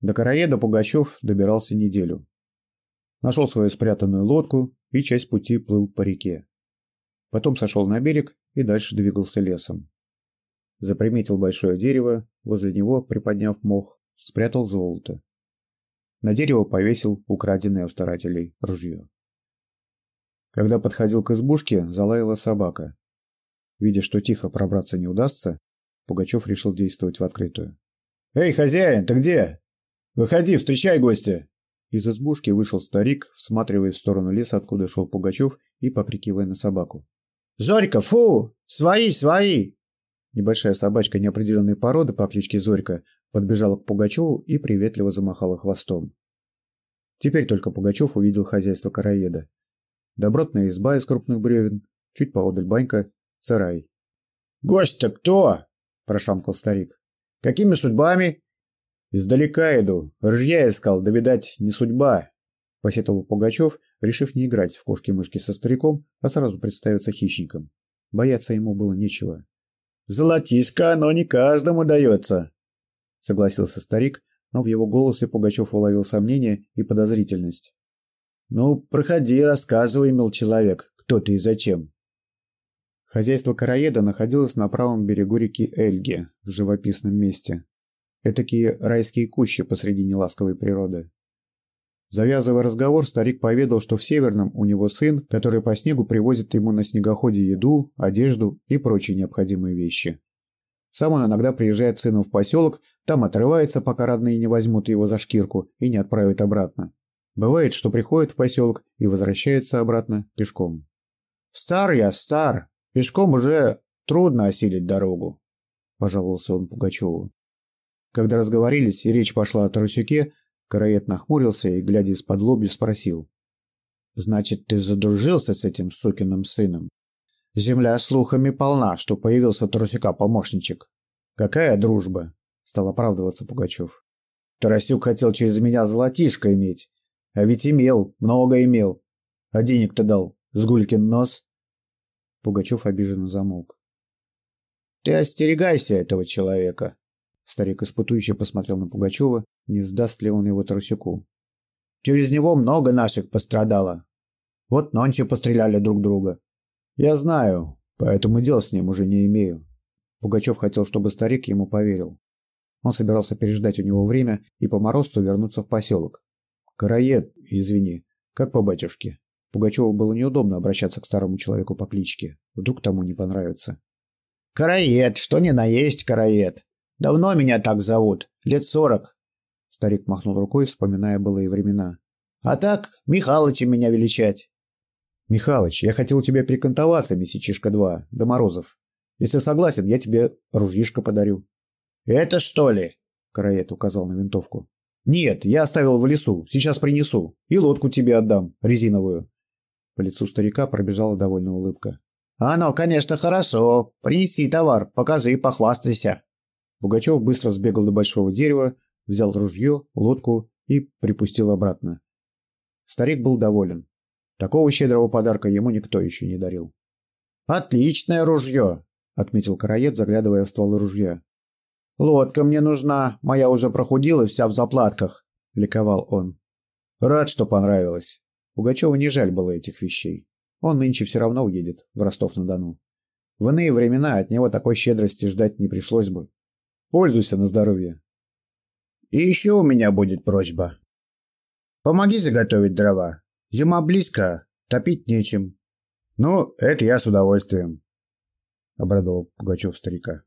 До Караеда Пугачев добирался неделю. Нашел свою спрятанную лодку и часть пути плыл по реке. Потом сошел на берег и дальше двигался лесом. Заприметил большое дерево, возле него, приподняв мох, спрятал золото. На дерево повесил украденное у старателей ружье. Когда подходил к избушке, залаяла собака. Видя, что тихо пробраться не удастся, Пугачев решил действовать в открытую. «Эй, хозяин, ты где? Выходи, встречай гостя!» Из избушки вышел старик, всматриваясь в сторону леса, откуда шел Пугачев, и покрикивая на собаку. «Зорька, фу! Свои, свои!» Небольшая собачка неопределенной породы по кличке Зорька подбежала к Пугачеву и приветливо замахала хвостом. Теперь только Пугачев увидел хозяйство караеда. Добротная изба из крупных бревен, чуть поодаль банька, сарай. «Гость-то кто?» – прошамкал старик. «Какими судьбами?» «Издалека иду. Ржья искал, да, видать, не судьба», – посетовал Пугачев, решив не играть в кошки-мышки со стариком, а сразу представиться хищником. Бояться ему было нечего. «Золотишко оно не каждому дается», — согласился старик, но в его голосе Пугачев уловил сомнение и подозрительность. «Ну, проходи, рассказывай, мил человек, кто ты и зачем». Хозяйство Караеда находилось на правом берегу реки Эльге, в живописном месте. Этакие райские кущи посреди неласковой природы. Завязывая разговор, старик поведал, что в Северном у него сын, который по снегу привозит ему на снегоходе еду, одежду и прочие необходимые вещи. Сам он иногда приезжает с сыном в поселок, там отрывается, пока родные не возьмут его за шкирку и не отправят обратно. Бывает, что приходит в поселок и возвращается обратно пешком. «Стар я, стар. Пешком уже трудно осилить дорогу», – пожаловался он Пугачеву. Когда разговорились и речь пошла о Тарасюке, Караед нахмурился и, глядя из-под лобья, спросил. «Значит, ты задружился с этим сукиным сыном? Земля слухами полна, что появился Тарасюка-помощничек». «Какая дружба?» — стал оправдываться Пугачев. «Тарасюк хотел через меня золотишко иметь. А ведь имел, много имел. А денег-то дал. Сгулькин нос». Пугачев обиженно замолк. «Ты остерегайся этого человека», Старик испытующе посмотрел на Пугачева, не сдаст ли он его Тарасюку. «Через него много наших пострадало. Вот нонче постреляли друг друга. Я знаю, поэтому дел с ним уже не имею». Пугачев хотел, чтобы старик ему поверил. Он собирался переждать у него время и по морозцу вернуться в поселок. «Караед, извини, как по батюшке?» Пугачеву было неудобно обращаться к старому человеку по кличке. Вдруг тому не понравится. «Караед, что ни на есть караед. Давно меня так зовут. Лет сорок. Старик махнул рукой, вспоминая былые времена. А так, Михалыча меня величать. Михалыч, я хотел у тебя прикантоваться, месячишка-два, до морозов. Если согласен, я тебе ружьишко подарю. Это что ли? Караед указал на винтовку. Нет, я оставил в лесу, сейчас принесу. И лодку тебе отдам, резиновую. По лицу старика пробежала довольная улыбка. «Оно, конечно, хорошо. Принеси товар, покажи и похвастайся». Пугачев быстро сбегал до большого дерева, взял ружье, лодку и припустил обратно. Старик был доволен. Такого щедрого подарка ему никто еще не дарил. «Отличное ружье!» — отметил караед, заглядывая в стволы ружья. «Лодка мне нужна, моя уже прохудила вся в заплатках», — ликовал он. «Рад, что понравилось. Пугачеву не жаль было этих вещей. Он нынче все равно уедет в Ростов-на-Дону. В иные времена от него такой щедрости ждать не пришлось бы. Пользуйся на здоровье. И еще у меня будет просьба. Помоги заготовить дрова. Зима близко, топить нечем. Ну, это я с удовольствием. Обрадовал Пугачев старика.